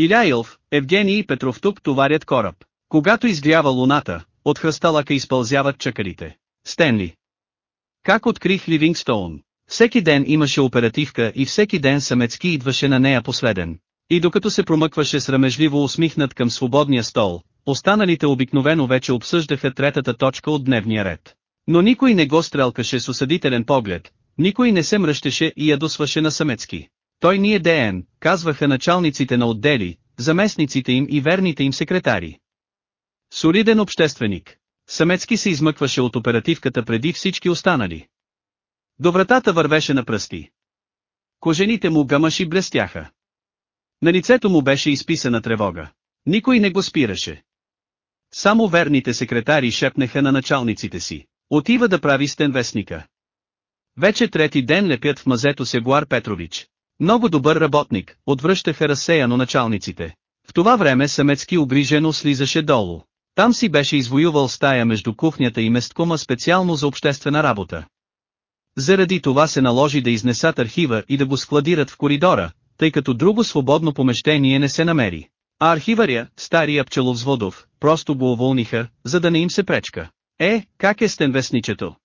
Иляилов, Евгений и Петров тук товарят кораб. Когато изгрява луната, от хръсталака изпълзяват чакалите. Стенли. Как открих Ливингстоун? Всеки ден имаше оперативка и всеки ден Самецки идваше на нея последен. И докато се промъкваше срамежливо усмихнат към свободния стол, останалите обикновено вече обсъждаха третата точка от дневния ред. Но никой не го стрелкаше с осъдителен поглед, никой не се мръщеше и ядосваше на Самецки. Той ни е ДН, казваха началниците на отдели, заместниците им и верните им секретари. Солиден общественик. Самецки се измъкваше от оперативката преди всички останали. До вратата вървеше на пръсти. Кожените му гамаши блестяха. На лицето му беше изписана тревога. Никой не го спираше. Само верните секретари шепнеха на началниците си. Отива да прави стенвестника. Вече трети ден лепят в мазето Сегуар Петрович. Много добър работник, отвръщаха разсеяно началниците. В това време Самецки обрижено слизаше долу. Там си беше извоювал стая между кухнята и месткома специално за обществена работа. Заради това се наложи да изнесат архива и да го складират в коридора, тъй като друго свободно помещение не се намери. А архиваря, стария пчеловзводов, просто го уволниха, за да не им се пречка. Е, как е стенвестничето?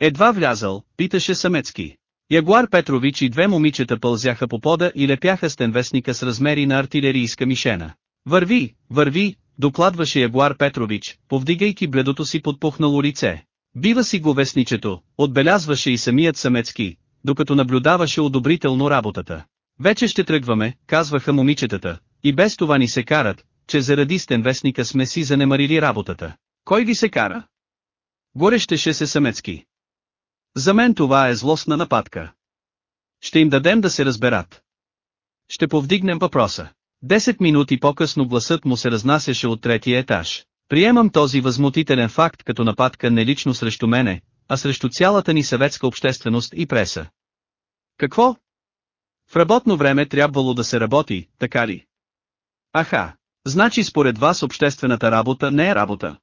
Едва влязал, питаше Самецки. Ягуар Петрович и две момичета пълзяха по пода и лепяха стенвестника с размери на артилерийска мишена. Върви, върви, докладваше Ягуар Петрович, повдигайки бледото си подпухнало лице. Бива си го вестничето, отбелязваше и самият Самецки, докато наблюдаваше одобрително работата. Вече ще тръгваме, казваха момичетата, и без това ни се карат, че заради стенвестника сме си занемарили работата. Кой ви се кара? Горещеше се Самецки. За мен това е злостна нападка. Ще им дадем да се разберат. Ще повдигнем въпроса. Десет минути по-късно гласът му се разнасяше от третия етаж. Приемам този възмутителен факт като нападка не лично срещу мене, а срещу цялата ни съветска общественост и преса. Какво? В работно време трябвало да се работи, така ли? Аха, значи според вас обществената работа не е работа.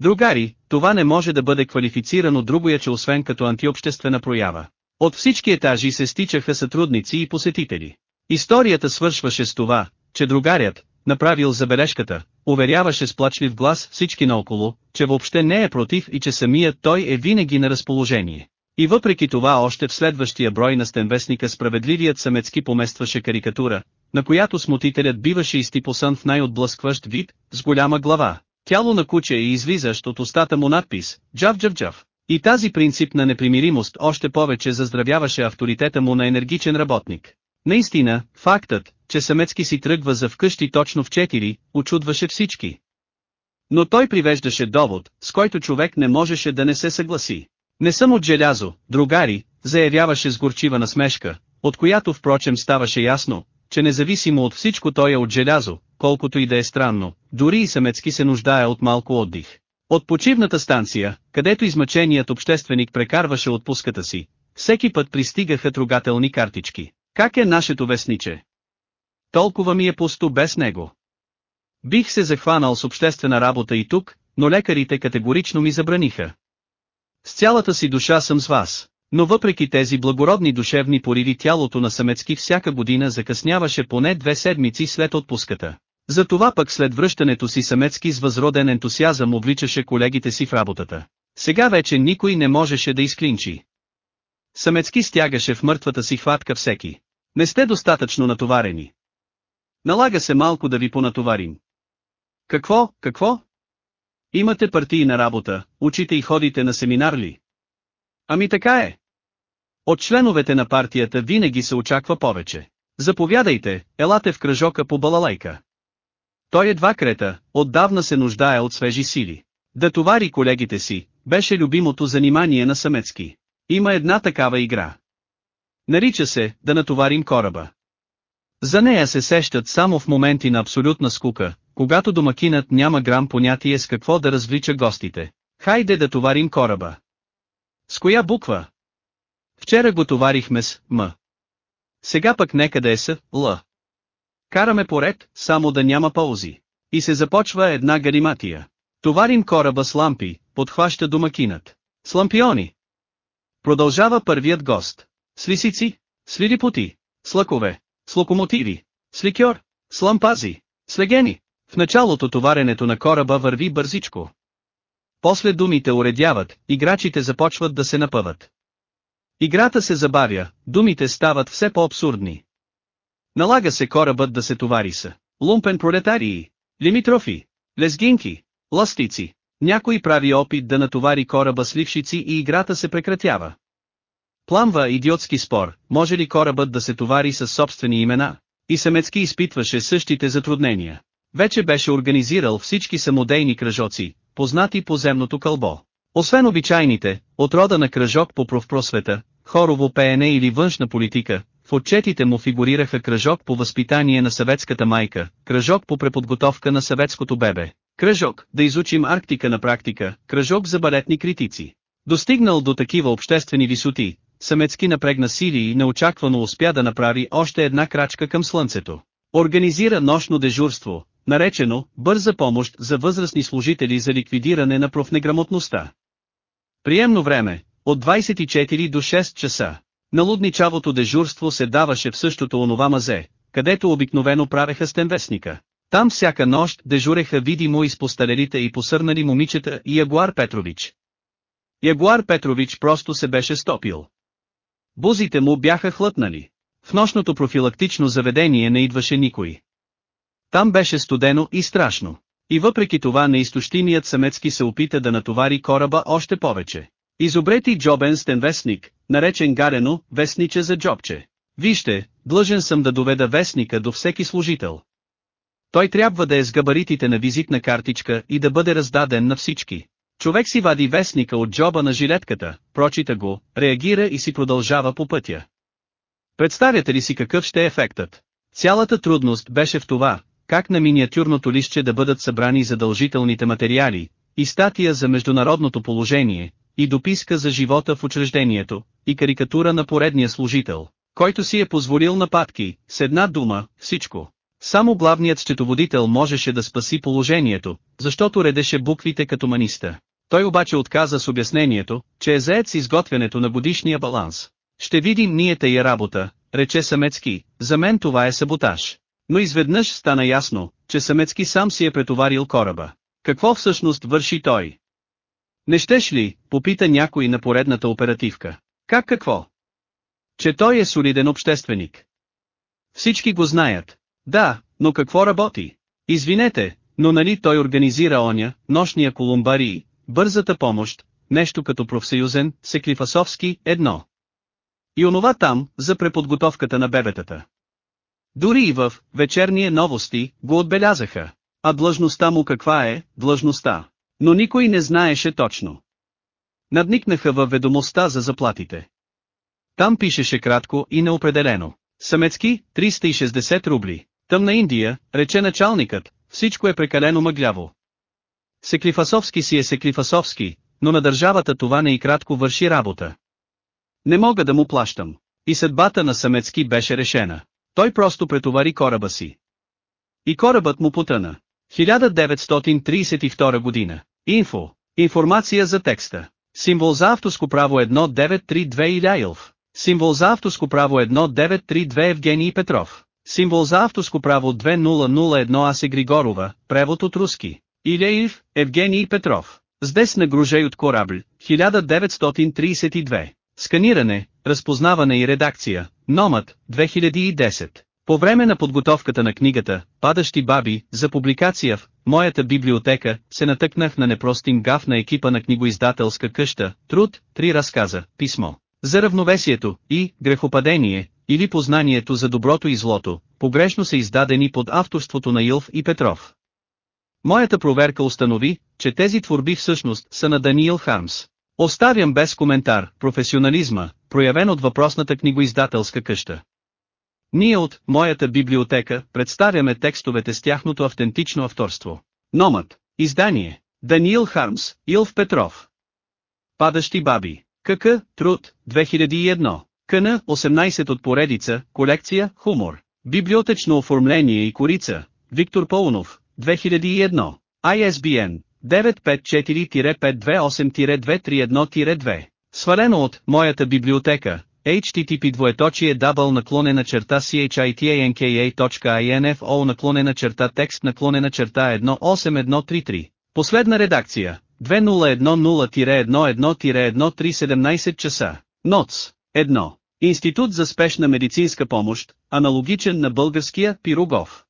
Другари, това не може да бъде квалифицирано другоя че освен като антиобществена проява. От всички етажи се стичаха сътрудници и посетители. Историята свършваше с това, че другарят, направил забележката, уверяваше с плачлив глас всички наоколо, че въобще не е против и че самият той е винаги на разположение. И въпреки това още в следващия брой на стенвестника справедливият самецки поместваше карикатура, на която смутителят биваше изтипосан в най-отблъскващ вид, с голяма глава, тяло на куче и извизащ от устата му надпис, джав джав джав. И тази принцип на непримиримост още повече заздравяваше авторитета му на енергичен работник. Наистина, фактът, че Самецки си тръгва за вкъщи точно в 4, очудваше всички. Но той привеждаше довод, с който човек не можеше да не се съгласи. Не съм от желязо, другари, заявяваше с горчива насмешка, от която впрочем ставаше ясно, че независимо от всичко той е от желязо, колкото и да е странно, дори и Самецки се нуждае от малко отдих. От почивната станция, където измъченият общественик прекарваше отпуската си, всеки път пристигаха трогателни картички. Как е нашето вестниче? Толкова ми е пусто без него. Бих се захванал с обществена работа и тук, но лекарите категорично ми забраниха. С цялата си душа съм с вас. Но въпреки тези благородни душевни пориви тялото на Самецки всяка година закъсняваше поне две седмици след отпуската. Затова пък след връщането си Самецки с възроден ентусиазъм обличаше колегите си в работата. Сега вече никой не можеше да изклинчи. Самецки стягаше в мъртвата си хватка всеки. Не сте достатъчно натоварени. Налага се малко да ви понатоварим. Какво, какво? Имате партийна работа, учите и ходите на семинар ли? Ами така е. От членовете на партията винаги се очаква повече. Заповядайте, елате в кръжока по балалайка. Той едва крета, отдавна се нуждае от свежи сили. Да товари колегите си, беше любимото занимание на Самецки. Има една такава игра. Нарича се, да натоварим кораба. За нея се сещат само в моменти на абсолютна скука, когато домакинът няма грам понятие с какво да развлича гостите. Хайде да товарим кораба. С коя буква? Вчера го товарихме с М. Сега пък нека да е с Л. Караме поред, само да няма паузи. И се започва една гариматия. Товарим кораба с лампи, подхваща домакинът. С лампиони. Продължава първият гост. С лисици, с лилипоти, с лъкове, с локомотиви, с ликьор, Слампази. Слегени. В началото товаренето на кораба върви бързичко. После думите уредяват, играчите започват да се напъват. Играта се забавя, думите стават все по-абсурдни. Налага се корабът да се товари са. Лумпен пролетарии, лимитрофи, лезгинки, ластици. Някой прави опит да натовари кораба с лившици и играта се прекратява. Пламва идиотски спор, може ли корабът да се товари с собствени имена? И Самецки изпитваше същите затруднения. Вече беше организирал всички самодейни кръжоци, познати по земното кълбо. Освен обичайните, от рода на кръжок по профпросвета, хорово пеене или външна политика, в отчетите му фигурираха кръжок по възпитание на съветската майка, кръжок по преподготовка на съветското бебе, кръжок, да изучим Арктика на практика, кръжок за балетни критици. Достигнал до такива обществени висоти, Самецки напрегна сили и неочаквано успя да направи още една крачка към слънцето. Организира нощно дежурство, наречено «Бърза помощ за възрастни служители за ликвидиране на профнеграмотността». Приемно време, от 24 до 6 часа. Налудничавото дежурство се даваше в същото онова мазе, където обикновено правеха стенвестника. Там всяка нощ дежуреха видимо изпостарелите и посърнали момичета и Ягуар Петрович. Ягуар Петрович просто се беше стопил. Бузите му бяха хлътнали. В нощното профилактично заведение не идваше никой. Там беше студено и страшно. И въпреки това неизтощимият самецки се опита да натовари кораба още повече. Изобрети джобен стен вестник, наречен гарено, вестниче за джобче. Вижте, длъжен съм да доведа вестника до всеки служител. Той трябва да е с габаритите на визитна картичка и да бъде раздаден на всички. Човек си вади вестника от джоба на жилетката, прочита го, реагира и си продължава по пътя. Представяте ли си какъв ще е ефектът? Цялата трудност беше в това, как на миниатюрното листче да бъдат събрани задължителните материали, и статия за международното положение, и дописка за живота в учреждението, и карикатура на поредния служител, който си е позволил нападки, с една дума, всичко. Само главният счетоводител можеше да спаси положението, защото редеше буквите като маниста. Той обаче отказа с обяснението, че е заед с изготвянето на годишния баланс. Ще видим ние тая работа, рече Самецки, за мен това е саботаж. Но изведнъж стана ясно, че Самецки сам си е претоварил кораба. Какво всъщност върши той? Не щеш ли, попита някой на поредната оперативка. Как какво? Че той е солиден общественик. Всички го знаят. Да, но какво работи? Извинете, но нали той организира оня, нощния колумбарий, бързата помощ, нещо като профсъюзен, Секлифасовски, едно. И онова там, за преподготовката на бебетата. Дори и в вечерния новости го отбелязаха. А длъжността му каква е, длъжността. Но никой не знаеше точно. Надникнаха във ведомостта за заплатите. Там пишеше кратко и неопределено. Самецки, 360 рубли. Тъмна Индия, рече началникът, всичко е прекалено мъгляво. Секлифасовски си е Секлифасовски, но на държавата това не и кратко върши работа. Не мога да му плащам. И съдбата на Самецки беше решена. Той просто претовари кораба си. И корабът му потъна. 1932 година. Инфо. Информация за текста. Символ за авторско право 1932 Иляилов. Символ за авторско право 1932 Евгений Петров. Символ за авторско право 2001 Асе Григорова, превод от руски. Иляев, Евгений Петров. С десна гружей от корабль, 1932. Сканиране, разпознаване и редакция, Номът, 2010. По време на подготовката на книгата «Падащи баби» за публикация в «Моята библиотека» се натъкнах на непростим гаф на екипа на книгоиздателска къща, труд, три разказа, писмо. За равновесието и грехопадение, или познанието за доброто и злото, погрешно са издадени под авторството на Илф и Петров. Моята проверка установи, че тези творби всъщност са на Даниил Хармс. Оставям без коментар професионализма, проявен от въпросната книгоиздателска къща. Ние от «Моята библиотека» представяме текстовете с тяхното автентично авторство. Номът. Издание. Даниил Хармс, Илв Петров. Падащи баби. КК, Труд, 2001. КН, 18 от поредица, колекция, хумор. Библиотечно оформление и корица. Виктор Паунов, 2001. ISBN 954-528-231-2. Свалено от «Моята библиотека», http двоеточие дабл наклонена черта chitanka.info наклонена черта текст наклонена черта 18133. Последна редакция. 2010-11-1317 часа. НОЦ. 1. Институт за спешна медицинска помощ, аналогичен на българския Пирогов.